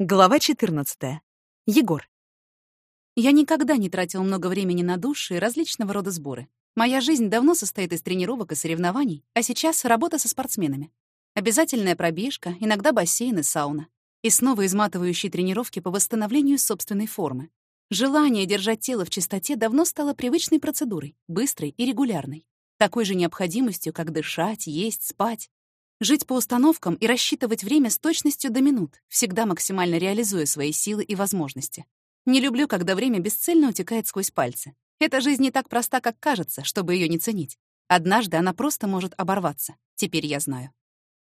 Глава 14. Егор. Я никогда не тратил много времени на душ и различного рода сборы. Моя жизнь давно состоит из тренировок и соревнований, а сейчас работа со спортсменами. Обязательная пробежка, иногда бассейн и сауна. И снова изматывающие тренировки по восстановлению собственной формы. Желание держать тело в чистоте давно стало привычной процедурой, быстрой и регулярной. Такой же необходимостью, как дышать, есть, спать. Жить по установкам и рассчитывать время с точностью до минут, всегда максимально реализуя свои силы и возможности. Не люблю, когда время бесцельно утекает сквозь пальцы. Эта жизнь не так проста, как кажется, чтобы ее не ценить. Однажды она просто может оборваться. Теперь я знаю.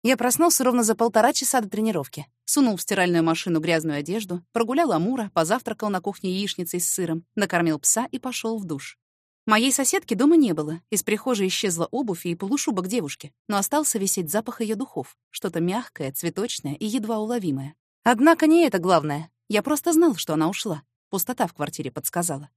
Я проснулся ровно за полтора часа до тренировки. Сунул в стиральную машину грязную одежду, прогулял Амура, позавтракал на кухне яичницей с сыром, накормил пса и пошел в душ. Моей соседки дома не было. Из прихожей исчезла обувь и полушубок девушки, но остался висеть запах ее духов, что-то мягкое, цветочное и едва уловимое. Однако не это главное. Я просто знал, что она ушла. Пустота в квартире подсказала.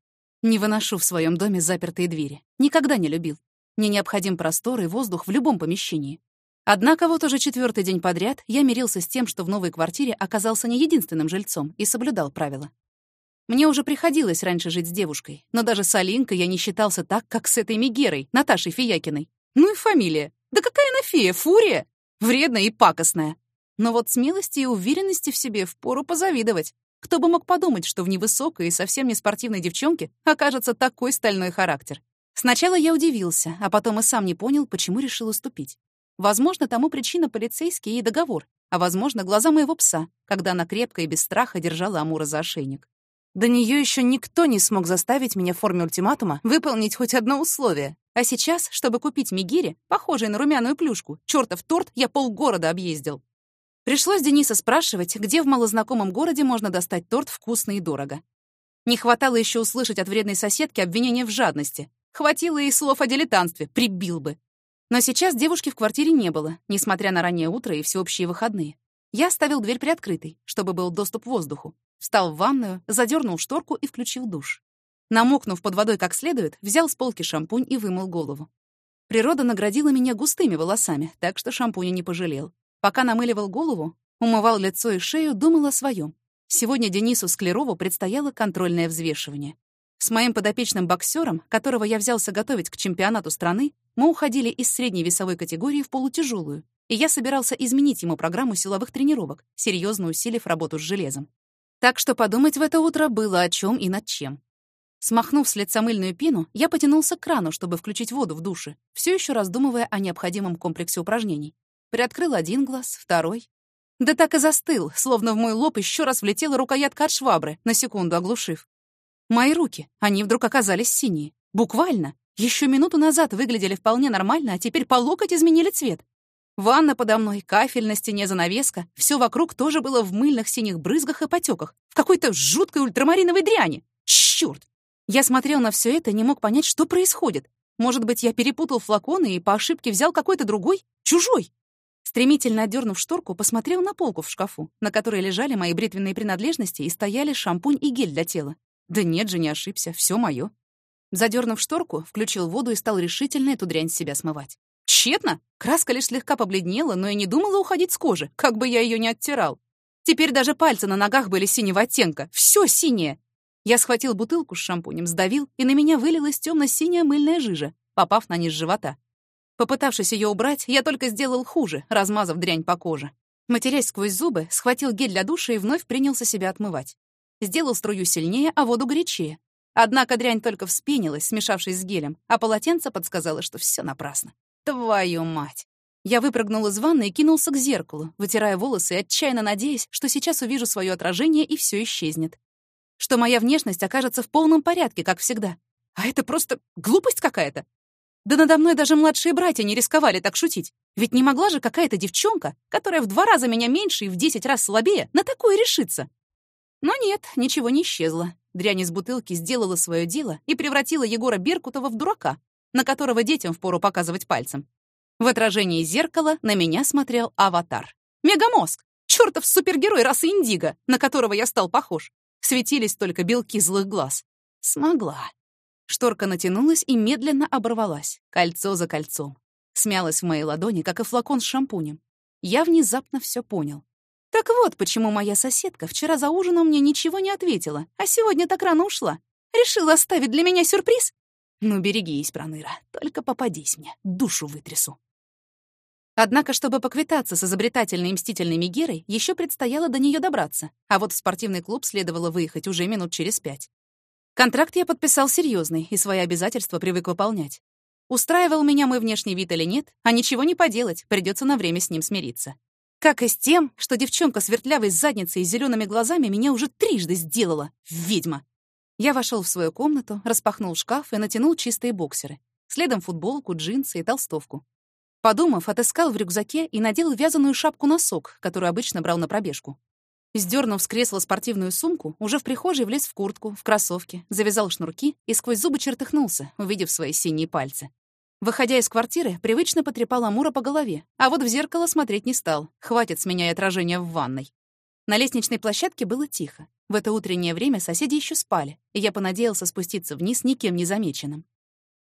Не выношу в своем доме запертые двери. Никогда не любил. Мне необходим простор и воздух в любом помещении. Однако вот уже четвертый день подряд я мирился с тем, что в новой квартире оказался не единственным жильцом и соблюдал правила. Мне уже приходилось раньше жить с девушкой, но даже с Алинкой я не считался так, как с этой Мегерой, Наташей Фиякиной. Ну и фамилия. Да какая она фея, фурия! Вредная и пакостная. Но вот смелости и уверенности в себе впору позавидовать. Кто бы мог подумать, что в невысокой и совсем не спортивной девчонке окажется такой стальной характер. Сначала я удивился, а потом и сам не понял, почему решил уступить. Возможно, тому причина полицейский и договор, а возможно, глаза моего пса, когда она крепко и без страха держала Амура за ошейник. До нее еще никто не смог заставить меня в форме ультиматума выполнить хоть одно условие. А сейчас, чтобы купить мигири, похожий на румяную плюшку, чертов торт я полгорода объездил. Пришлось Дениса спрашивать, где в малознакомом городе можно достать торт вкусно и дорого. Не хватало еще услышать от вредной соседки обвинения в жадности. Хватило и слов о дилетантстве, прибил бы. Но сейчас девушки в квартире не было, несмотря на раннее утро и всеобщие выходные. Я оставил дверь приоткрытой, чтобы был доступ к воздуху. Встал в ванную, задернул шторку и включил душ. Намокнув под водой как следует, взял с полки шампунь и вымыл голову. Природа наградила меня густыми волосами, так что шампуня не пожалел. Пока намыливал голову, умывал лицо и шею, думал о своем. Сегодня Денису Склерову предстояло контрольное взвешивание. С моим подопечным боксером, которого я взялся готовить к чемпионату страны, мы уходили из средней весовой категории в полутяжелую, и я собирался изменить ему программу силовых тренировок, серьезно усилив работу с железом. Так что подумать в это утро было о чем и над чем. Смахнув с лица мыльную пену, я потянулся к крану, чтобы включить воду в душе, все еще раздумывая о необходимом комплексе упражнений. Приоткрыл один глаз, второй. Да так и застыл, словно в мой лоб еще раз влетела рукоятка от швабры, на секунду оглушив. Мои руки, они вдруг оказались синие. Буквально. Еще минуту назад выглядели вполне нормально, а теперь по локоть изменили цвет. Ванна подо мной, кафель на стене занавеска. Все вокруг тоже было в мыльных синих брызгах и потеках. В какой-то жуткой ультрамариновой дряни. Чёрт! Я смотрел на все это, не мог понять, что происходит. Может быть, я перепутал флаконы и по ошибке взял какой-то другой? Чужой? Стремительно отдернув шторку, посмотрел на полку в шкафу, на которой лежали мои бритвенные принадлежности и стояли шампунь и гель для тела. Да нет же, не ошибся, все мое. Задернув шторку, включил воду и стал решительно эту дрянь с себя смывать. Тщетно. Краска лишь слегка побледнела, но и не думала уходить с кожи, как бы я ее не оттирал. Теперь даже пальцы на ногах были синего оттенка. Все синее. Я схватил бутылку с шампунем, сдавил, и на меня вылилась темно-синяя мыльная жижа, попав на низ живота. Попытавшись ее убрать, я только сделал хуже, размазав дрянь по коже. Матерясь сквозь зубы, схватил гель для душа и вновь принялся себя отмывать. Сделал струю сильнее, а воду горячее. Однако дрянь только вспенилась, смешавшись с гелем, а полотенце подсказало, что все напрасно. Твою мать! Я выпрыгнул из ванны и кинулся к зеркалу, вытирая волосы и отчаянно надеясь, что сейчас увижу свое отражение и все исчезнет. Что моя внешность окажется в полном порядке, как всегда. А это просто глупость какая-то. Да надо мной даже младшие братья не рисковали так шутить. Ведь не могла же какая-то девчонка, которая в два раза меня меньше и в десять раз слабее, на такое решиться. Но нет, ничего не исчезло. Дрянь из бутылки сделала свое дело и превратила Егора Беркутова в дурака, на которого детям впору показывать пальцем. В отражении зеркала на меня смотрел аватар. Мегамозг! Чёртов супергерой расы Индиго, на которого я стал похож. Светились только белки злых глаз. Смогла. Шторка натянулась и медленно оборвалась, кольцо за кольцом. Смялась в моей ладони, как и флакон с шампунем. Я внезапно все понял. Так вот, почему моя соседка вчера за ужином мне ничего не ответила, а сегодня так рано ушла. Решила оставить для меня сюрприз? Ну, берегись, Проныра, только попадись мне, душу вытрясу. Однако, чтобы поквитаться с изобретательной и мстительной Мегерой, еще предстояло до нее добраться, а вот в спортивный клуб следовало выехать уже минут через пять. Контракт я подписал серьезный и свои обязательства привык выполнять. Устраивал меня мой внешний вид или нет, а ничего не поделать, придется на время с ним смириться. Как и с тем, что девчонка с вертлявой задницей и зелеными глазами меня уже трижды сделала. Ведьма. Я вошел в свою комнату, распахнул шкаф и натянул чистые боксеры. Следом футболку, джинсы и толстовку. Подумав, отыскал в рюкзаке и надел вязаную шапку-носок, которую обычно брал на пробежку. Сдернув с кресла спортивную сумку, уже в прихожей влез в куртку, в кроссовки, завязал шнурки и сквозь зубы чертыхнулся, увидев свои синие пальцы. Выходя из квартиры, привычно потрепал Амура по голове, а вот в зеркало смотреть не стал. Хватит с меня и отражения в ванной. На лестничной площадке было тихо. В это утреннее время соседи еще спали, и я понадеялся спуститься вниз никем не замеченным.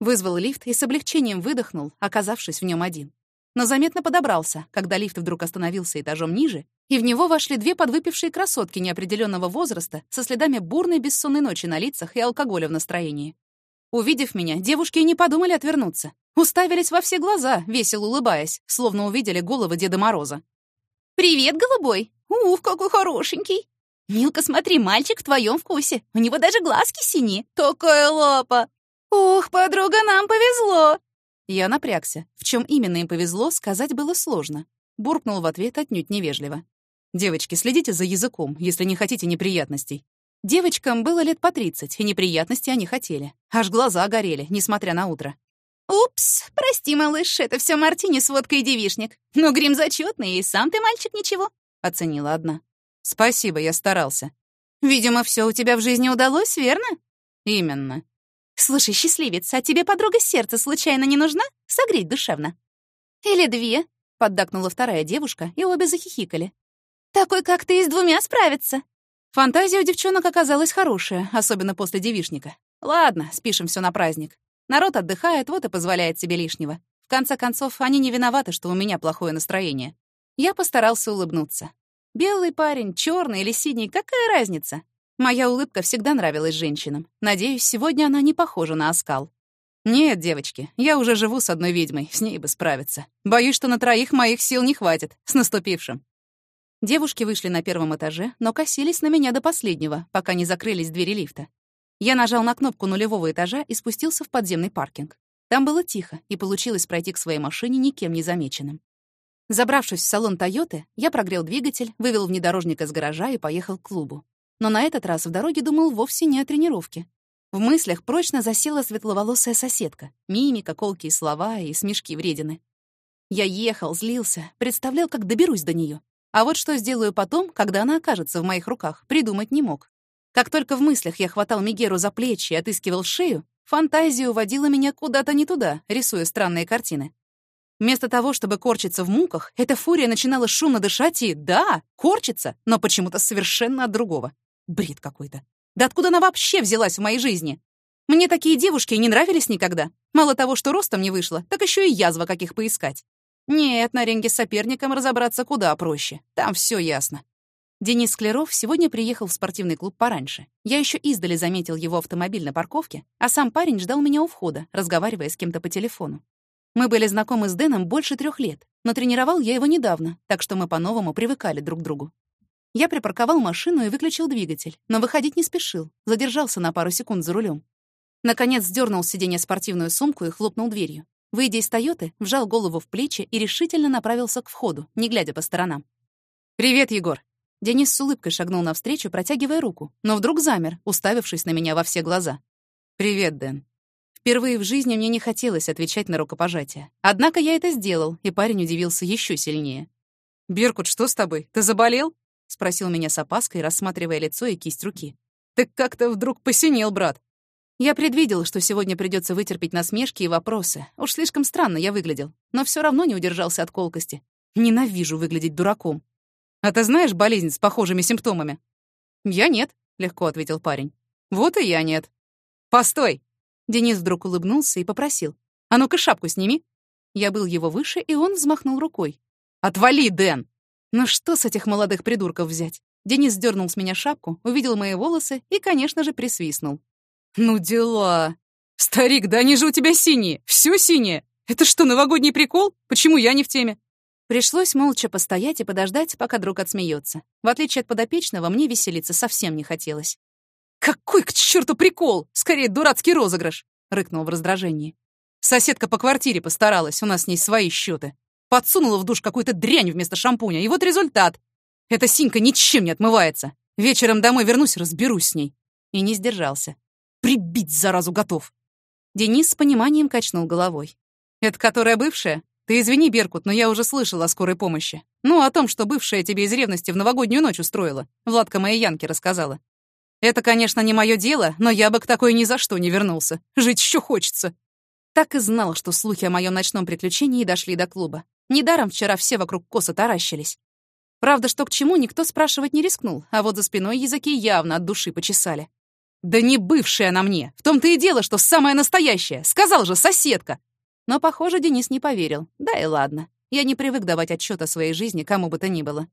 Вызвал лифт и с облегчением выдохнул, оказавшись в нем один. Но заметно подобрался, когда лифт вдруг остановился этажом ниже, и в него вошли две подвыпившие красотки неопределенного возраста со следами бурной бессонной ночи на лицах и алкоголя в настроении. Увидев меня, девушки и не подумали отвернуться. Уставились во все глаза, весело улыбаясь, словно увидели голову Деда Мороза. «Привет, голубой! Ух, какой хорошенький! Милка, смотри, мальчик в твоем вкусе. У него даже глазки синие. Такая лапа! «Ух, подруга, нам повезло!» Я напрягся. В чем именно им повезло, сказать было сложно. Буркнул в ответ отнюдь невежливо. «Девочки, следите за языком, если не хотите неприятностей». Девочкам было лет по тридцать, и неприятности они хотели. Аж глаза горели, несмотря на утро. «Упс, прости, малыш, это все Мартини с водкой и девишник. Но грим зачетный, и сам ты мальчик ничего», — оценила одна. «Спасибо, я старался». «Видимо, все у тебя в жизни удалось, верно?» «Именно. «Слушай, счастливец, а тебе подруга сердца случайно не нужна? Согреть душевно». «Или две», — поддакнула вторая девушка, и обе захихикали. «Такой, как ты, и с двумя справится». Фантазия у девчонок оказалась хорошая, особенно после девишника. Ладно, спишем все на праздник. Народ отдыхает, вот и позволяет себе лишнего. В конце концов, они не виноваты, что у меня плохое настроение. Я постарался улыбнуться. Белый парень, черный или синий, какая разница? Моя улыбка всегда нравилась женщинам. Надеюсь, сегодня она не похожа на оскал. Нет, девочки, я уже живу с одной ведьмой, с ней бы справиться. Боюсь, что на троих моих сил не хватит. С наступившим. Девушки вышли на первом этаже, но косились на меня до последнего, пока не закрылись двери лифта. Я нажал на кнопку нулевого этажа и спустился в подземный паркинг. Там было тихо, и получилось пройти к своей машине никем не замеченным. Забравшись в салон «Тойоты», я прогрел двигатель, вывел внедорожник из гаража и поехал к клубу. Но на этот раз в дороге думал вовсе не о тренировке. В мыслях прочно засела светловолосая соседка, мимика, колкие слова и смешки вредины. Я ехал, злился, представлял, как доберусь до нее. А вот что сделаю потом, когда она окажется в моих руках, придумать не мог. Как только в мыслях я хватал Мигеру за плечи и отыскивал шею, фантазия уводила меня куда-то не туда, рисуя странные картины. Вместо того, чтобы корчиться в муках, эта фурия начинала шумно дышать и, да, корчиться, но почему-то совершенно от другого. Бред какой-то. Да откуда она вообще взялась в моей жизни? Мне такие девушки не нравились никогда. Мало того, что ростом не вышло, так еще и язва каких поискать. Нет, на ринге с соперником разобраться куда проще. Там все ясно. Денис Склеров сегодня приехал в спортивный клуб пораньше. Я еще издали заметил его автомобиль на парковке, а сам парень ждал меня у входа, разговаривая с кем-то по телефону. Мы были знакомы с Дэном больше трех лет, но тренировал я его недавно, так что мы по-новому привыкали друг к другу. Я припарковал машину и выключил двигатель, но выходить не спешил, задержался на пару секунд за рулем. Наконец сдернул с сиденья спортивную сумку и хлопнул дверью. Выйдя из «Тойоты», вжал голову в плечи и решительно направился к входу, не глядя по сторонам. «Привет, Егор!» Денис с улыбкой шагнул навстречу, протягивая руку, но вдруг замер, уставившись на меня во все глаза. «Привет, Дэн». Впервые в жизни мне не хотелось отвечать на рукопожатие. Однако я это сделал, и парень удивился еще сильнее. «Беркут, что с тобой? Ты заболел?» — спросил меня с опаской, рассматривая лицо и кисть руки. «Ты как-то вдруг посинел, брат». Я предвидел, что сегодня придется вытерпеть насмешки и вопросы. Уж слишком странно я выглядел, но все равно не удержался от колкости. Ненавижу выглядеть дураком. «А ты знаешь болезнь с похожими симптомами?» «Я нет», — легко ответил парень. «Вот и я нет». «Постой!» Денис вдруг улыбнулся и попросил. «А ну-ка шапку сними». Я был его выше, и он взмахнул рукой. «Отвали, Дэн!» Ну что с этих молодых придурков взять? Денис сдернул с меня шапку, увидел мои волосы и, конечно же, присвистнул. «Ну дела! Старик, да они же у тебя синие! Все синее! Это что, новогодний прикол? Почему я не в теме?» Пришлось молча постоять и подождать, пока друг отсмеется. В отличие от подопечного, мне веселиться совсем не хотелось. «Какой к черту прикол! Скорее, дурацкий розыгрыш!» — рыкнул в раздражении. Соседка по квартире постаралась, у нас с ней свои счеты. Подсунула в душ какую-то дрянь вместо шампуня, и вот результат. Эта синька ничем не отмывается. Вечером домой вернусь, разберусь с ней. И не сдержался. Прибить, заразу, готов. Денис с пониманием качнул головой. «Это которая бывшая? Ты извини, Беркут, но я уже слышала о скорой помощи. Ну, о том, что бывшая тебе из ревности в новогоднюю ночь устроила. Владка моей Янке рассказала. Это, конечно, не мое дело, но я бы к такой ни за что не вернулся. Жить еще хочется. Так и знал, что слухи о моем ночном приключении дошли до клуба. Недаром вчера все вокруг коса таращились. Правда, что к чему, никто спрашивать не рискнул, а вот за спиной языки явно от души почесали. «Да не бывшая она мне! В том-то и дело, что самая настоящая! Сказал же, соседка!» Но, похоже, Денис не поверил. Да и ладно. Я не привык давать отчет о своей жизни кому бы то ни было.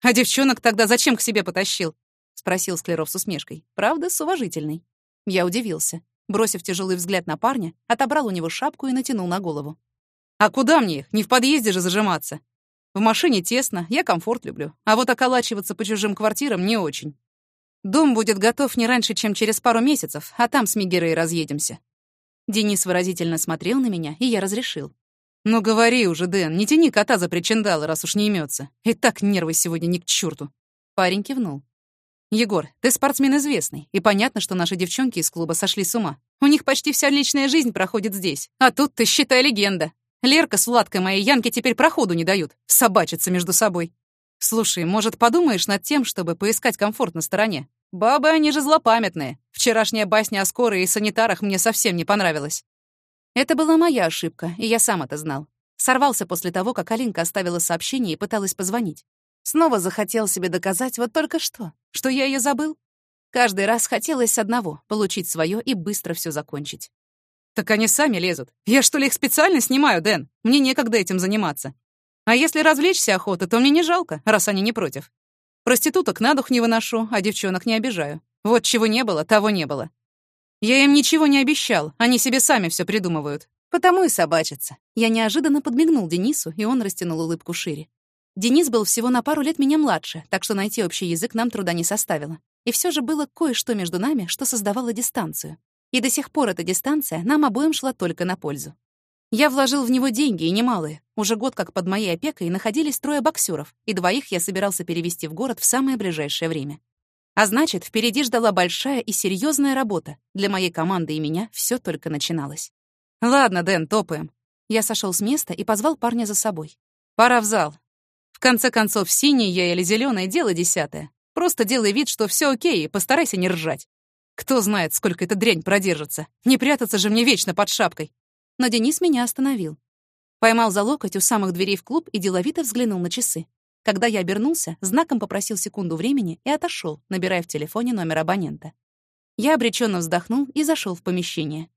«А девчонок тогда зачем к себе потащил?» — спросил Склеров с усмешкой. Правда, с уважительной. Я удивился. Бросив тяжелый взгляд на парня, отобрал у него шапку и натянул на голову. «А куда мне их? Не в подъезде же зажиматься. В машине тесно, я комфорт люблю. А вот околачиваться по чужим квартирам не очень. Дом будет готов не раньше, чем через пару месяцев, а там с Мигерой разъедемся». Денис выразительно смотрел на меня, и я разрешил. «Ну говори уже, Дэн, не тяни кота за причиндалы, раз уж не имется. И так нервы сегодня ни к черту. Парень кивнул. «Егор, ты спортсмен известный, и понятно, что наши девчонки из клуба сошли с ума. У них почти вся личная жизнь проходит здесь. А тут ты, считай, легенда. Лерка с Владкой моей Янке теперь проходу не дают. Собачатся между собой. Слушай, может, подумаешь над тем, чтобы поискать комфорт на стороне? Бабы, они же злопамятные. Вчерашняя басня о скорой и санитарах мне совсем не понравилась. Это была моя ошибка, и я сам это знал. Сорвался после того, как Алинка оставила сообщение и пыталась позвонить. Снова захотел себе доказать вот только что, что я ее забыл. Каждый раз хотелось одного — получить свое и быстро все закончить. Так они сами лезут. Я что ли их специально снимаю, Дэн? Мне некогда этим заниматься. А если развлечься охота, то мне не жалко, раз они не против. Проституток на дух не выношу, а девчонок не обижаю. Вот чего не было, того не было. Я им ничего не обещал, они себе сами все придумывают. Потому и собачатся. Я неожиданно подмигнул Денису, и он растянул улыбку шире. Денис был всего на пару лет меня младше, так что найти общий язык нам труда не составило. И все же было кое-что между нами, что создавало дистанцию. И до сих пор эта дистанция нам обоим шла только на пользу. Я вложил в него деньги, и немалые. Уже год как под моей опекой находились трое боксеров, и двоих я собирался перевести в город в самое ближайшее время. А значит, впереди ждала большая и серьезная работа. Для моей команды и меня все только начиналось. «Ладно, Дэн, топаем». Я сошел с места и позвал парня за собой. «Пора в зал. В конце концов, синий я или зеленое дело десятое. Просто делай вид, что все окей, и постарайся не ржать. Кто знает, сколько эта дрянь продержится. Не прятаться же мне вечно под шапкой. Но Денис меня остановил. Поймал за локоть у самых дверей в клуб и деловито взглянул на часы. Когда я обернулся, знаком попросил секунду времени и отошел, набирая в телефоне номер абонента. Я обреченно вздохнул и зашел в помещение.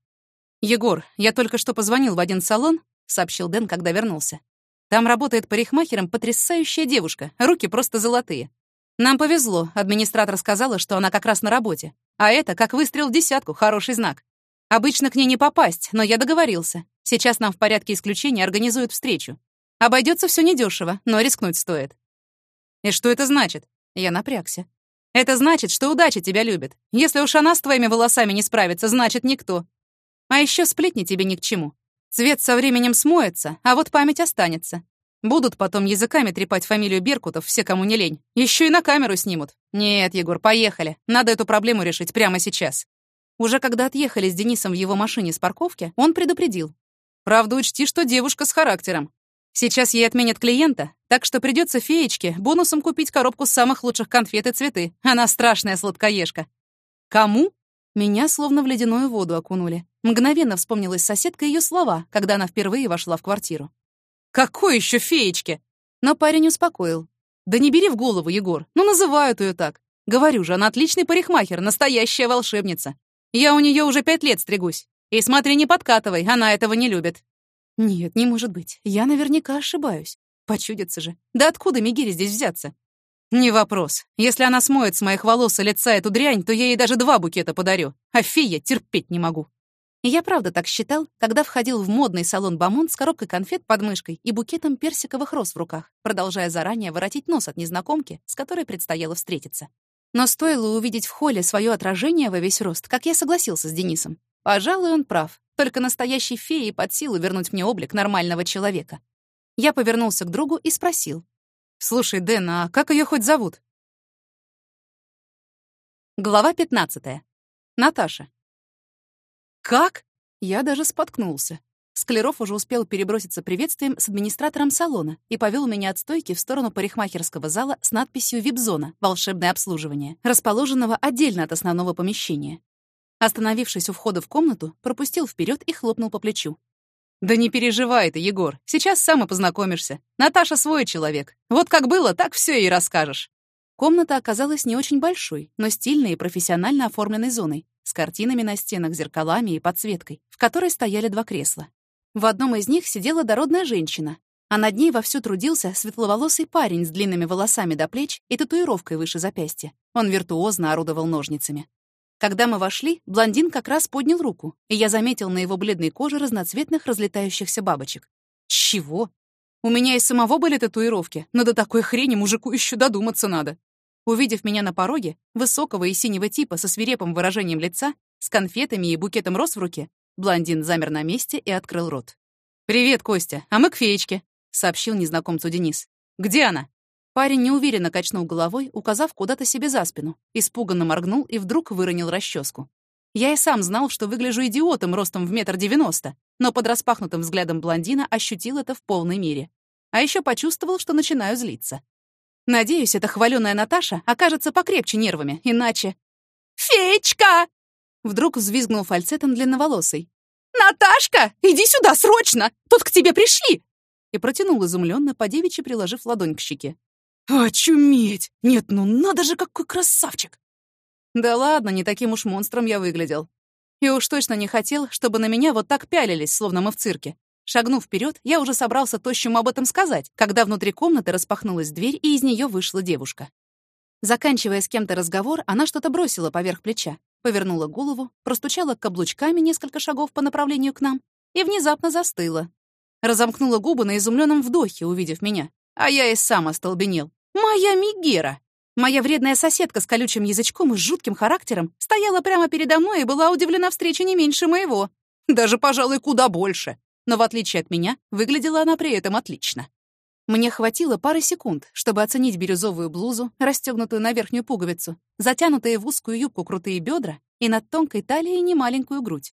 «Егор, я только что позвонил в один салон», — сообщил Дэн, когда вернулся. «Там работает парикмахером потрясающая девушка, руки просто золотые. Нам повезло, администратор сказала, что она как раз на работе. А это как выстрел в десятку, хороший знак. Обычно к ней не попасть, но я договорился. Сейчас нам в порядке исключения организуют встречу. Обойдется все недешево, но рискнуть стоит. И что это значит? Я напрягся. Это значит, что удача тебя любит. Если уж она с твоими волосами не справится, значит никто. А еще сплетни тебе ни к чему. Цвет со временем смоется, а вот память останется. Будут потом языками трепать фамилию Беркутов все, кому не лень. Еще и на камеру снимут. Нет, Егор, поехали. Надо эту проблему решить прямо сейчас. Уже когда отъехали с Денисом в его машине с парковки, он предупредил. Правда, учти, что девушка с характером. Сейчас ей отменят клиента, так что придется феечке бонусом купить коробку самых лучших конфет и цветы. Она страшная сладкоежка. Кому? Меня словно в ледяную воду окунули. Мгновенно вспомнилась соседка ее слова, когда она впервые вошла в квартиру. «Какой еще феечки?» Но парень успокоил. «Да не бери в голову, Егор. Ну, называют ее так. Говорю же, она отличный парикмахер, настоящая волшебница. Я у нее уже пять лет стригусь. И смотри, не подкатывай, она этого не любит». Нет, не может быть. Я наверняка ошибаюсь. Почудится же. Да откуда Мигире здесь взяться? Не вопрос. Если она смоет с моих волос и лица эту дрянь, то я ей даже два букета подарю. А фея терпеть не могу. Я правда так считал, когда входил в модный салон Бамон с коробкой конфет под мышкой и букетом персиковых роз в руках, продолжая заранее воротить нос от незнакомки, с которой предстояло встретиться. Но стоило увидеть в холле свое отражение во весь рост, как я согласился с Денисом. Пожалуй, он прав. Только настоящей феи под силу вернуть мне облик нормального человека. Я повернулся к другу и спросил. «Слушай, Дэн, а как ее хоть зовут?» Глава 15. Наташа. «Как?» Я даже споткнулся. Склеров уже успел переброситься приветствием с администратором салона и повел меня от стойки в сторону парикмахерского зала с надписью «Вип-зона. Волшебное обслуживание», расположенного отдельно от основного помещения. Остановившись у входа в комнату, пропустил вперед и хлопнул по плечу. «Да не переживай ты, Егор. Сейчас сам и познакомишься. Наташа свой человек. Вот как было, так все и расскажешь». Комната оказалась не очень большой, но стильной и профессионально оформленной зоной, с картинами на стенах, зеркалами и подсветкой, в которой стояли два кресла. В одном из них сидела дородная женщина, а над ней вовсю трудился светловолосый парень с длинными волосами до плеч и татуировкой выше запястья. Он виртуозно орудовал ножницами. Когда мы вошли, блондин как раз поднял руку, и я заметил на его бледной коже разноцветных разлетающихся бабочек. Чего? У меня и самого были татуировки, но до такой хрени мужику еще додуматься надо. Увидев меня на пороге, высокого и синего типа со свирепым выражением лица, с конфетами и букетом роз в руке, блондин замер на месте и открыл рот. «Привет, Костя, а мы к феечке», — сообщил незнакомцу Денис. «Где она?» Парень неуверенно качнул головой, указав куда-то себе за спину, испуганно моргнул и вдруг выронил расческу. Я и сам знал, что выгляжу идиотом ростом в метр девяносто, но под распахнутым взглядом блондина ощутил это в полной мере. А еще почувствовал, что начинаю злиться. Надеюсь, эта хваленая Наташа окажется покрепче нервами, иначе... «Феечка!» Вдруг взвизгнул фальцетом длинноволосый. «Наташка, иди сюда, срочно! Тут к тебе пришли!» И протянул изумленно, по девичьи приложив ладонь к щеке. «Очуметь! Нет, ну надо же, какой красавчик!» Да ладно, не таким уж монстром я выглядел. И уж точно не хотел, чтобы на меня вот так пялились, словно мы в цирке. Шагнув вперед, я уже собрался тощему об этом сказать, когда внутри комнаты распахнулась дверь, и из нее вышла девушка. Заканчивая с кем-то разговор, она что-то бросила поверх плеча, повернула голову, простучала каблучками несколько шагов по направлению к нам и внезапно застыла. Разомкнула губы на изумленном вдохе, увидев меня, а я и сам остолбенел. «Моя Мигера!» Моя вредная соседка с колючим язычком и жутким характером стояла прямо передо мной и была удивлена встрече не меньше моего. Даже, пожалуй, куда больше но в отличие от меня, выглядела она при этом отлично. Мне хватило пары секунд, чтобы оценить бирюзовую блузу, расстегнутую на верхнюю пуговицу, затянутые в узкую юбку крутые бедра и над тонкой талией немаленькую грудь.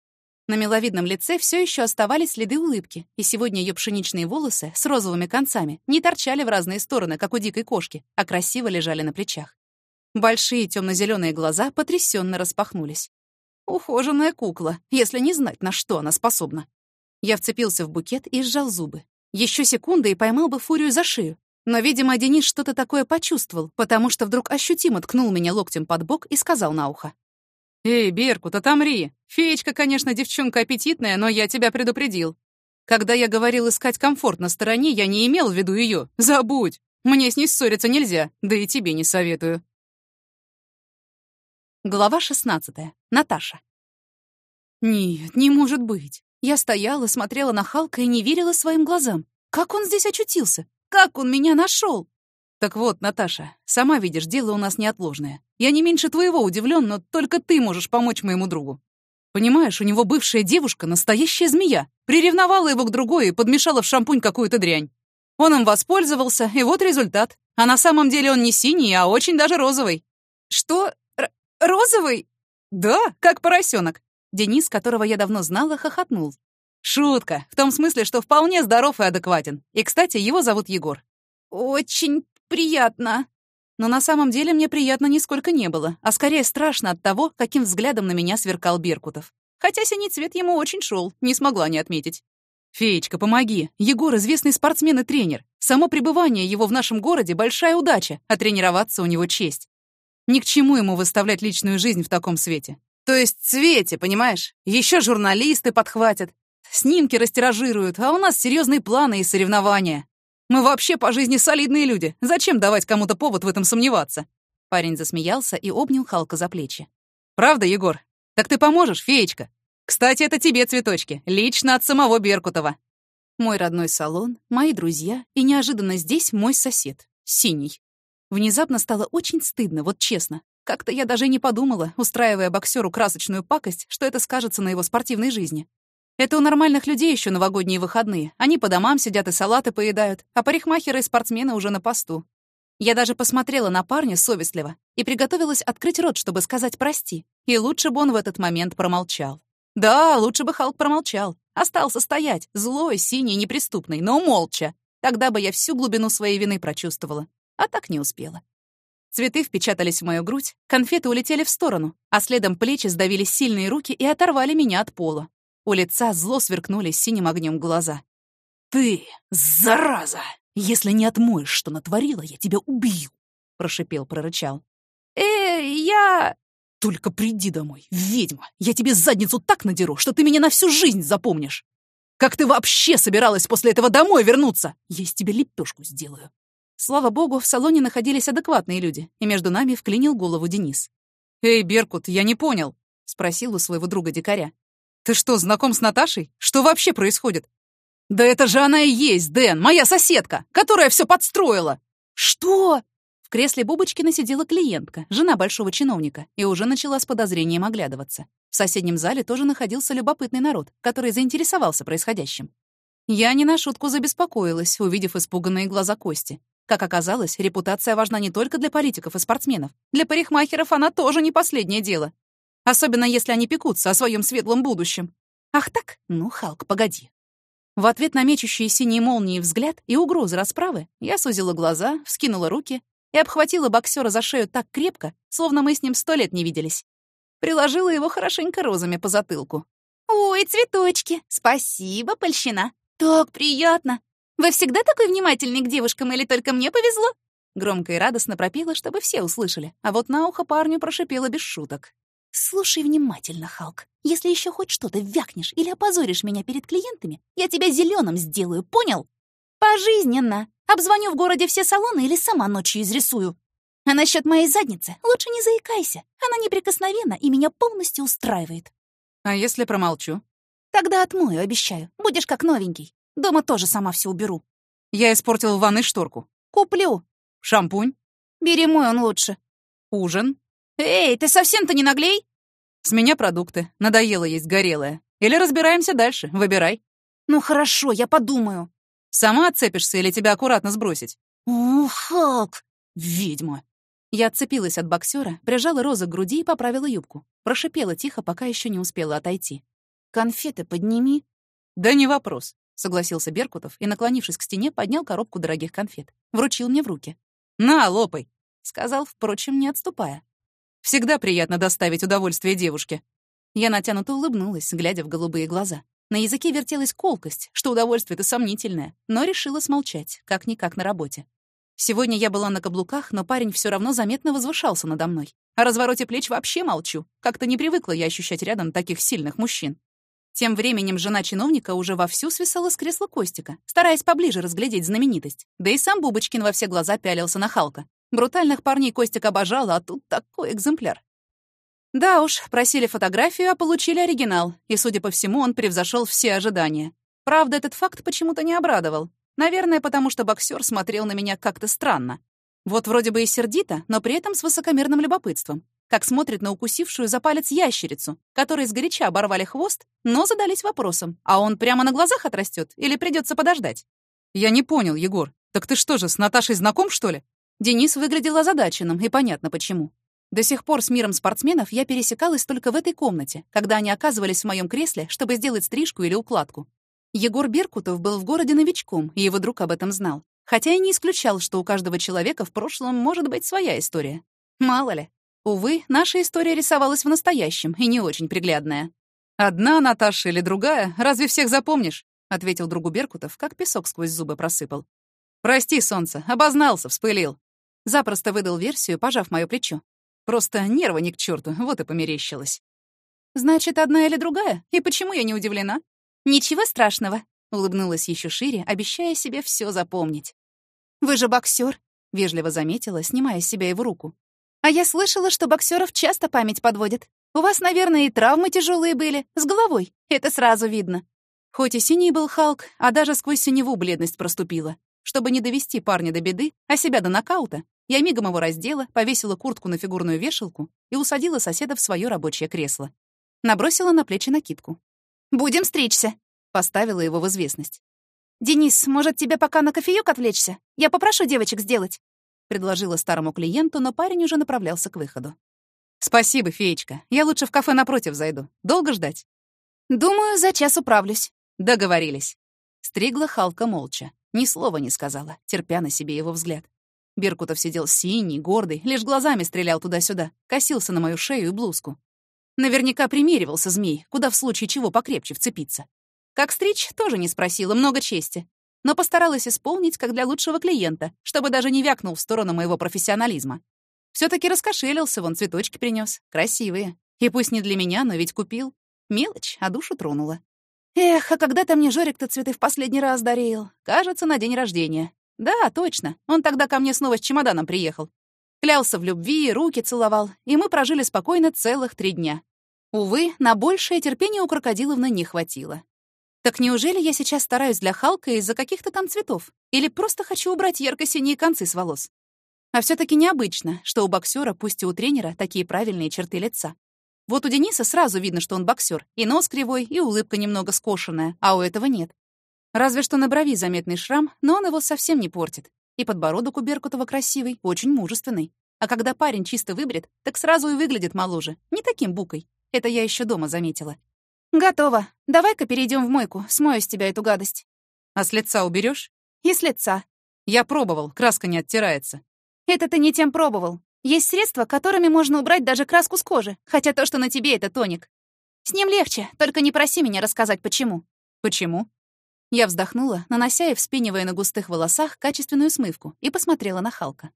На миловидном лице все еще оставались следы улыбки, и сегодня ее пшеничные волосы с розовыми концами не торчали в разные стороны, как у дикой кошки, а красиво лежали на плечах. Большие темно-зеленые глаза потрясенно распахнулись. Ухоженная кукла, если не знать, на что она способна. Я вцепился в букет и сжал зубы. Еще секунда и поймал бы фурию за шею. Но, видимо, Денис что-то такое почувствовал, потому что вдруг ощутимо ткнул меня локтем под бок и сказал на ухо. «Эй, Беркут, отомри! Феечка, конечно, девчонка аппетитная, но я тебя предупредил. Когда я говорил искать комфорт на стороне, я не имел в виду ее. Забудь! Мне с ней ссориться нельзя, да и тебе не советую». Глава 16. Наташа. «Нет, не может быть. Я стояла, смотрела на Халка и не верила своим глазам. Как он здесь очутился? Как он меня нашел? Так вот, Наташа, сама видишь, дело у нас неотложное. Я не меньше твоего удивлен, но только ты можешь помочь моему другу. Понимаешь, у него бывшая девушка — настоящая змея. Приревновала его к другой и подмешала в шампунь какую-то дрянь. Он им воспользовался, и вот результат. А на самом деле он не синий, а очень даже розовый. Что? Р розовый? Да, как поросенок. Денис, которого я давно знала, хохотнул. «Шутка, в том смысле, что вполне здоров и адекватен. И, кстати, его зовут Егор». «Очень приятно». Но на самом деле мне приятно нисколько не было, а скорее страшно от того, каким взглядом на меня сверкал Беркутов. Хотя синий цвет ему очень шел, не смогла не отметить. «Феечка, помоги. Егор — известный спортсмен и тренер. Само пребывание его в нашем городе — большая удача, а тренироваться у него честь. Ни к чему ему выставлять личную жизнь в таком свете. То есть цвете, понимаешь? Еще журналисты подхватят, снимки растиражируют, а у нас серьезные планы и соревнования. Мы вообще по жизни солидные люди. Зачем давать кому-то повод в этом сомневаться?» Парень засмеялся и обнял Халка за плечи. «Правда, Егор? Так ты поможешь, феечка? Кстати, это тебе цветочки, лично от самого Беркутова». Мой родной салон, мои друзья и неожиданно здесь мой сосед, Синий. Внезапно стало очень стыдно, вот честно. Как-то я даже не подумала, устраивая боксеру красочную пакость, что это скажется на его спортивной жизни. Это у нормальных людей еще новогодние выходные. Они по домам сидят и салаты поедают, а парикмахеры и спортсмены уже на посту. Я даже посмотрела на парня совестливо и приготовилась открыть рот, чтобы сказать «прости». И лучше бы он в этот момент промолчал. Да, лучше бы Халк промолчал. Остался стоять, злой, синий, неприступный, но молча. Тогда бы я всю глубину своей вины прочувствовала. А так не успела. Цветы впечатались в мою грудь, конфеты улетели в сторону, а следом плечи сдавили сильные руки и оторвали меня от пола. У лица зло сверкнули синим огнем глаза. «Ты, зараза! Если не отмоешь, что натворила, я тебя убью!» — прошипел, прорычал. «Э, я...» «Только приди домой, ведьма! Я тебе задницу так надеру, что ты меня на всю жизнь запомнишь! Как ты вообще собиралась после этого домой вернуться? Я из тебя лепешку сделаю!» Слава богу, в салоне находились адекватные люди, и между нами вклинил голову Денис. «Эй, Беркут, я не понял», — спросил у своего друга-дикаря. «Ты что, знаком с Наташей? Что вообще происходит?» «Да это же она и есть, Дэн, моя соседка, которая все подстроила!» «Что?» В кресле Бубочкина сидела клиентка, жена большого чиновника, и уже начала с подозрением оглядываться. В соседнем зале тоже находился любопытный народ, который заинтересовался происходящим. Я не на шутку забеспокоилась, увидев испуганные глаза Кости. Как оказалось, репутация важна не только для политиков и спортсменов. Для парикмахеров она тоже не последнее дело. Особенно если они пекутся о своем светлом будущем. Ах так? Ну, Халк, погоди. В ответ на мечущие синие молнии взгляд и угрозы расправы я сузила глаза, вскинула руки и обхватила боксера за шею так крепко, словно мы с ним сто лет не виделись. Приложила его хорошенько розами по затылку. «Ой, цветочки! Спасибо, польщина! Так приятно! Вы всегда такой внимательный к девушкам или только мне повезло?» Громко и радостно пропела, чтобы все услышали, а вот на ухо парню прошипела без шуток. «Слушай внимательно, Халк. Если еще хоть что-то вякнешь или опозоришь меня перед клиентами, я тебя зеленым сделаю, понял? Пожизненно. Обзвоню в городе все салоны или сама ночью изрисую. А насчет моей задницы лучше не заикайся. Она неприкосновенна и меня полностью устраивает. А если промолчу? Тогда отмою, обещаю. Будешь как новенький. Дома тоже сама все уберу. Я испортил в ванной шторку. Куплю. Шампунь? Бери мой, он лучше. Ужин? Эй, ты совсем-то не наглей? С меня продукты. Надоело есть горелое. Или разбираемся дальше. Выбирай. Ну хорошо, я подумаю. Сама отцепишься или тебя аккуратно сбросить? Ух, Халк, ведьма. Я отцепилась от боксера, прижала розы к груди и поправила юбку. Прошипела тихо, пока еще не успела отойти. «Конфеты подними». «Да не вопрос», — согласился Беркутов и, наклонившись к стене, поднял коробку дорогих конфет. Вручил мне в руки. «На, лопай», — сказал, впрочем, не отступая. Всегда приятно доставить удовольствие девушке». Я натянуто улыбнулась, глядя в голубые глаза. На языке вертелась колкость, что удовольствие-то сомнительное, но решила смолчать, как-никак на работе. Сегодня я была на каблуках, но парень все равно заметно возвышался надо мной. О развороте плеч вообще молчу. Как-то не привыкла я ощущать рядом таких сильных мужчин. Тем временем жена чиновника уже вовсю свисала с кресла Костика, стараясь поближе разглядеть знаменитость. Да и сам Бубочкин во все глаза пялился на Халка. Брутальных парней Костик обожал, а тут такой экземпляр. Да уж, просили фотографию, а получили оригинал, и, судя по всему, он превзошел все ожидания. Правда, этот факт почему-то не обрадовал. Наверное, потому что боксер смотрел на меня как-то странно. Вот вроде бы и сердито, но при этом с высокомерным любопытством. Как смотрит на укусившую за палец ящерицу, которой сгоряча оборвали хвост, но задались вопросом, а он прямо на глазах отрастет или придется подождать? Я не понял, Егор. Так ты что же, с Наташей знаком, что ли? Денис выглядел озадаченным, и понятно почему. До сих пор с миром спортсменов я пересекалась только в этой комнате, когда они оказывались в моем кресле, чтобы сделать стрижку или укладку. Егор Беркутов был в городе новичком, и его друг об этом знал. Хотя и не исключал, что у каждого человека в прошлом может быть своя история. Мало ли. Увы, наша история рисовалась в настоящем и не очень приглядная. «Одна Наташа или другая, разве всех запомнишь?» — ответил другу Беркутов, как песок сквозь зубы просыпал. «Прости, солнце, обознался, вспылил. Запросто выдал версию, пожав моё плечо. Просто нервы не к черту, вот и померещилось. «Значит, одна или другая? И почему я не удивлена?» «Ничего страшного», — улыбнулась еще шире, обещая себе все запомнить. Вы же боксер, вежливо заметила, снимая с себя его руку. «А я слышала, что боксеров часто память подводит. У вас, наверное, и травмы тяжелые были, с головой. Это сразу видно». Хоть и синий был Халк, а даже сквозь синеву бледность проступила. Чтобы не довести парня до беды, а себя до нокаута, я мигом его раздела, повесила куртку на фигурную вешалку и усадила соседа в свое рабочее кресло. Набросила на плечи накидку. «Будем стричься», — поставила его в известность. «Денис, может, тебе пока на кофеёк отвлечься? Я попрошу девочек сделать», — предложила старому клиенту, но парень уже направлялся к выходу. «Спасибо, феечка. Я лучше в кафе напротив зайду. Долго ждать?» «Думаю, за час управлюсь». «Договорились». Стригла Халка молча. Ни слова не сказала, терпя на себе его взгляд. Беркутов сидел синий, гордый, лишь глазами стрелял туда-сюда, косился на мою шею и блузку. Наверняка примеривался змей, куда в случае чего покрепче вцепиться. Как стричь, тоже не спросила, много чести. Но постаралась исполнить, как для лучшего клиента, чтобы даже не вякнул в сторону моего профессионализма. все таки раскошелился, вон цветочки принес, красивые. И пусть не для меня, но ведь купил. Мелочь, а душу тронула. Эх, а когда-то мне Жорик-то цветы в последний раз дарил. Кажется, на день рождения. Да, точно. Он тогда ко мне снова с чемоданом приехал. Клялся в любви, руки целовал, и мы прожили спокойно целых три дня. Увы, на большее терпения у крокодиловны не хватило. Так неужели я сейчас стараюсь для Халка из-за каких-то там цветов? Или просто хочу убрать ярко-синие концы с волос? А все таки необычно, что у боксера, пусть и у тренера, такие правильные черты лица. Вот у Дениса сразу видно, что он боксер, и нос кривой, и улыбка немного скошенная, а у этого нет. Разве что на брови заметный шрам, но он его совсем не портит. И подбородок у Беркутова красивый, очень мужественный. А когда парень чисто выбрит, так сразу и выглядит моложе, не таким букой. Это я еще дома заметила. «Готово. Давай-ка перейдем в мойку, смою с тебя эту гадость». «А с лица уберешь? «И с лица». «Я пробовал, краска не оттирается». «Это ты не тем пробовал. Есть средства, которыми можно убрать даже краску с кожи, хотя то, что на тебе, это тоник. С ним легче, только не проси меня рассказать, почему». «Почему?» Я вздохнула, нанося и вспенивая на густых волосах качественную смывку, и посмотрела на Халка.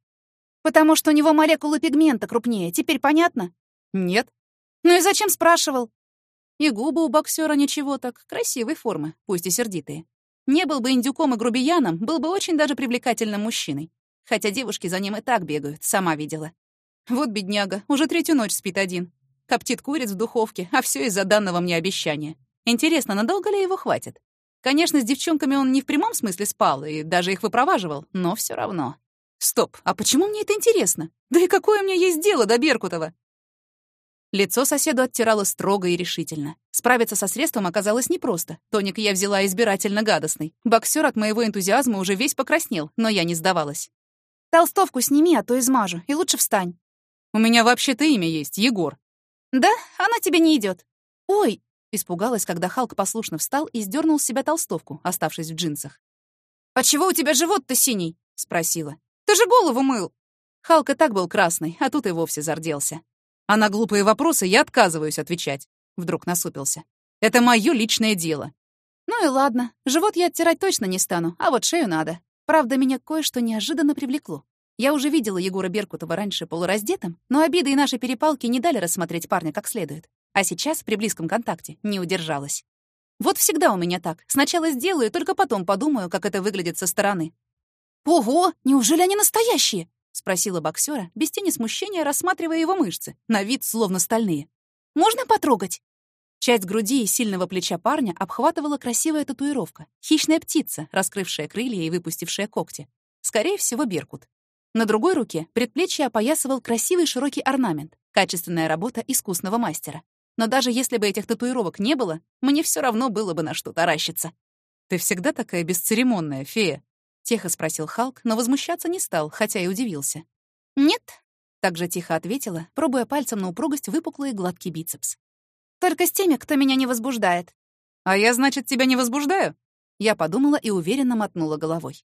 «Потому что у него молекулы пигмента крупнее, теперь понятно?» «Нет». «Ну и зачем спрашивал?» И губы у боксера ничего так, красивой формы, пусть и сердитые. Не был бы индюком и грубияном, был бы очень даже привлекательным мужчиной. Хотя девушки за ним и так бегают, сама видела. Вот бедняга, уже третью ночь спит один. Коптит куриц в духовке, а все из-за данного мне обещания. Интересно, надолго ли его хватит? Конечно, с девчонками он не в прямом смысле спал и даже их выпроваживал, но все равно. Стоп, а почему мне это интересно? Да и какое мне есть дело до Беркутова? Лицо соседу оттирало строго и решительно. Справиться со средством оказалось непросто. Тоник я взяла избирательно гадостный. Боксер от моего энтузиазма уже весь покраснел, но я не сдавалась. «Толстовку сними, а то измажу, и лучше встань». «У меня вообще-то имя есть, Егор». «Да? Она тебе не идет. «Ой!» — испугалась, когда Халк послушно встал и сдернул с себя толстовку, оставшись в джинсах. «А чего у тебя живот-то синий?» — спросила. «Ты же голову мыл!» Халк и так был красный, а тут и вовсе зарделся. А на глупые вопросы я отказываюсь отвечать. Вдруг насупился. Это мое личное дело. Ну и ладно. Живот я оттирать точно не стану, а вот шею надо. Правда, меня кое-что неожиданно привлекло. Я уже видела Егора Беркутова раньше полураздетым, но обиды и наши перепалки не дали рассмотреть парня как следует. А сейчас, при близком контакте, не удержалась. Вот всегда у меня так. Сначала сделаю, только потом подумаю, как это выглядит со стороны. «Ого! Неужели они настоящие?» — спросила боксера, без тени смущения рассматривая его мышцы, на вид словно стальные. «Можно потрогать?» Часть груди и сильного плеча парня обхватывала красивая татуировка. Хищная птица, раскрывшая крылья и выпустившая когти. Скорее всего, беркут. На другой руке предплечье опоясывал красивый широкий орнамент, качественная работа искусного мастера. Но даже если бы этих татуировок не было, мне все равно было бы на что таращиться. «Ты всегда такая бесцеремонная, фея?» — тихо спросил Халк, но возмущаться не стал, хотя и удивился. «Нет», — также тихо ответила, пробуя пальцем на упругость выпуклый гладкий бицепс. «Только с теми, кто меня не возбуждает». «А я, значит, тебя не возбуждаю?» Я подумала и уверенно мотнула головой.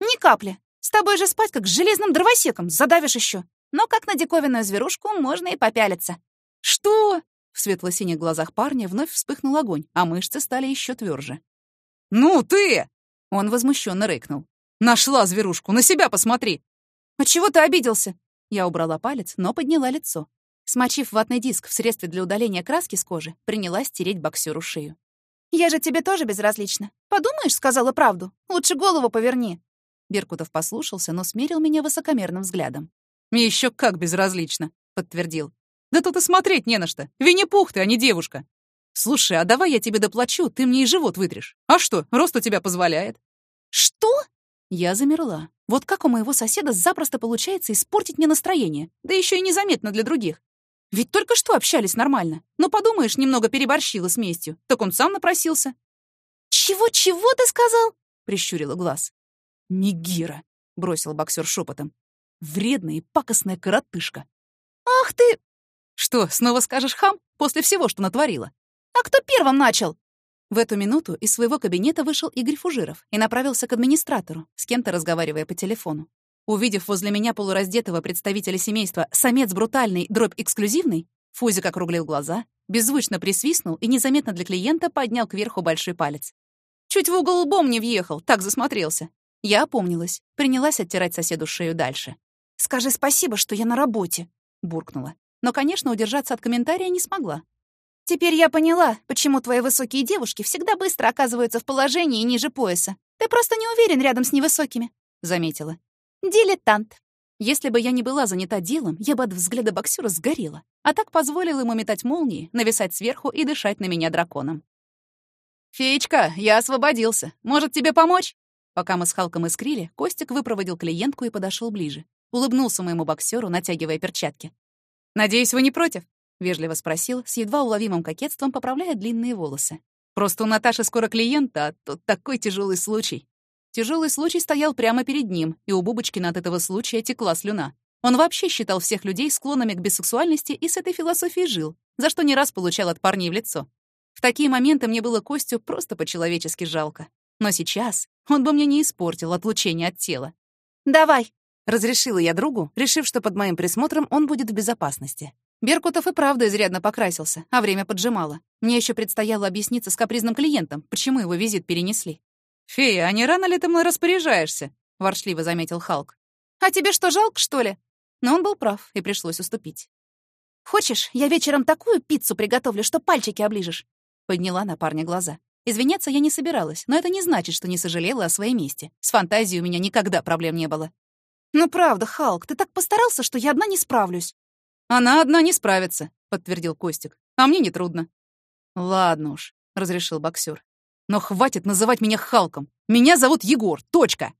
«Ни капли. С тобой же спать, как с железным дровосеком, задавишь еще. Но как на диковинную зверушку можно и попялиться». «Что?» В светло-синих глазах парня вновь вспыхнул огонь, а мышцы стали еще тверже. «Ну ты!» Он возмущенно рыкнул. Нашла зверушку, на себя посмотри. А чего ты обиделся? Я убрала палец, но подняла лицо. Смочив ватный диск в средстве для удаления краски с кожи, принялась тереть боксеру шею. «Я же тебе тоже безразлична. Подумаешь, сказала правду. Лучше голову поверни». Беркутов послушался, но смерил меня высокомерным взглядом. «Мне еще как безразлично», — подтвердил. «Да тут и смотреть не на что. Винни-Пух ты, а не девушка. Слушай, а давай я тебе доплачу, ты мне и живот вытрешь. А что, рост у тебя позволяет?» «Что?» Я замерла. Вот как у моего соседа запросто получается испортить мне настроение, да еще и незаметно для других. Ведь только что общались нормально. Но подумаешь, немного переборщила с местью. Так он сам напросился. «Чего-чего ты сказал?» — прищурила глаз. «Нигера», — бросил боксер шепотом. «Вредная и пакостная коротышка». «Ах ты!» «Что, снова скажешь хам? После всего, что натворила?» «А кто первым начал?» В эту минуту из своего кабинета вышел Игорь Фужиров и направился к администратору, с кем-то разговаривая по телефону. Увидев возле меня полураздетого представителя семейства «самец брутальный, дробь эксклюзивный», Фузик округлил глаза, беззвучно присвистнул и незаметно для клиента поднял кверху большой палец. Чуть в угол лбом не въехал, так засмотрелся. Я опомнилась, принялась оттирать соседу шею дальше. «Скажи спасибо, что я на работе», — буркнула. Но, конечно, удержаться от комментария не смогла. «Теперь я поняла, почему твои высокие девушки всегда быстро оказываются в положении ниже пояса. Ты просто не уверен рядом с невысокими», — заметила. «Дилетант». Если бы я не была занята делом, я бы от взгляда боксера сгорела, а так позволила ему метать молнии, нависать сверху и дышать на меня драконом. «Феечка, я освободился. Может, тебе помочь?» Пока мы с Халком искрили, Костик выпроводил клиентку и подошел ближе. Улыбнулся моему боксеру, натягивая перчатки. «Надеюсь, вы не против?» — вежливо спросил, с едва уловимым кокетством поправляя длинные волосы. «Просто у Наташи скоро клиент, а тут такой тяжелый случай». Тяжелый случай стоял прямо перед ним, и у Бубочкина от этого случая текла слюна. Он вообще считал всех людей склонными к бисексуальности и с этой философией жил, за что не раз получал от парней в лицо. В такие моменты мне было Костю просто по-человечески жалко. Но сейчас он бы мне не испортил отлучение от тела. «Давай!» — разрешила я другу, решив, что под моим присмотром он будет в безопасности. Беркутов и правда изрядно покрасился, а время поджимало. Мне еще предстояло объясниться с капризным клиентом, почему его визит перенесли. «Фея, а не рано ли ты мной распоряжаешься?» — воршливо заметил Халк. «А тебе что, жалко, что ли?» Но он был прав, и пришлось уступить. «Хочешь, я вечером такую пиццу приготовлю, что пальчики оближешь?» Подняла на парня глаза. Извиняться я не собиралась, но это не значит, что не сожалела о своей месте. С фантазией у меня никогда проблем не было. «Ну правда, Халк, ты так постарался, что я одна не справлюсь». «Она одна не справится», — подтвердил Костик. «А мне нетрудно». «Ладно уж», — разрешил боксер. «Но хватит называть меня Халком. Меня зовут Егор. Точка».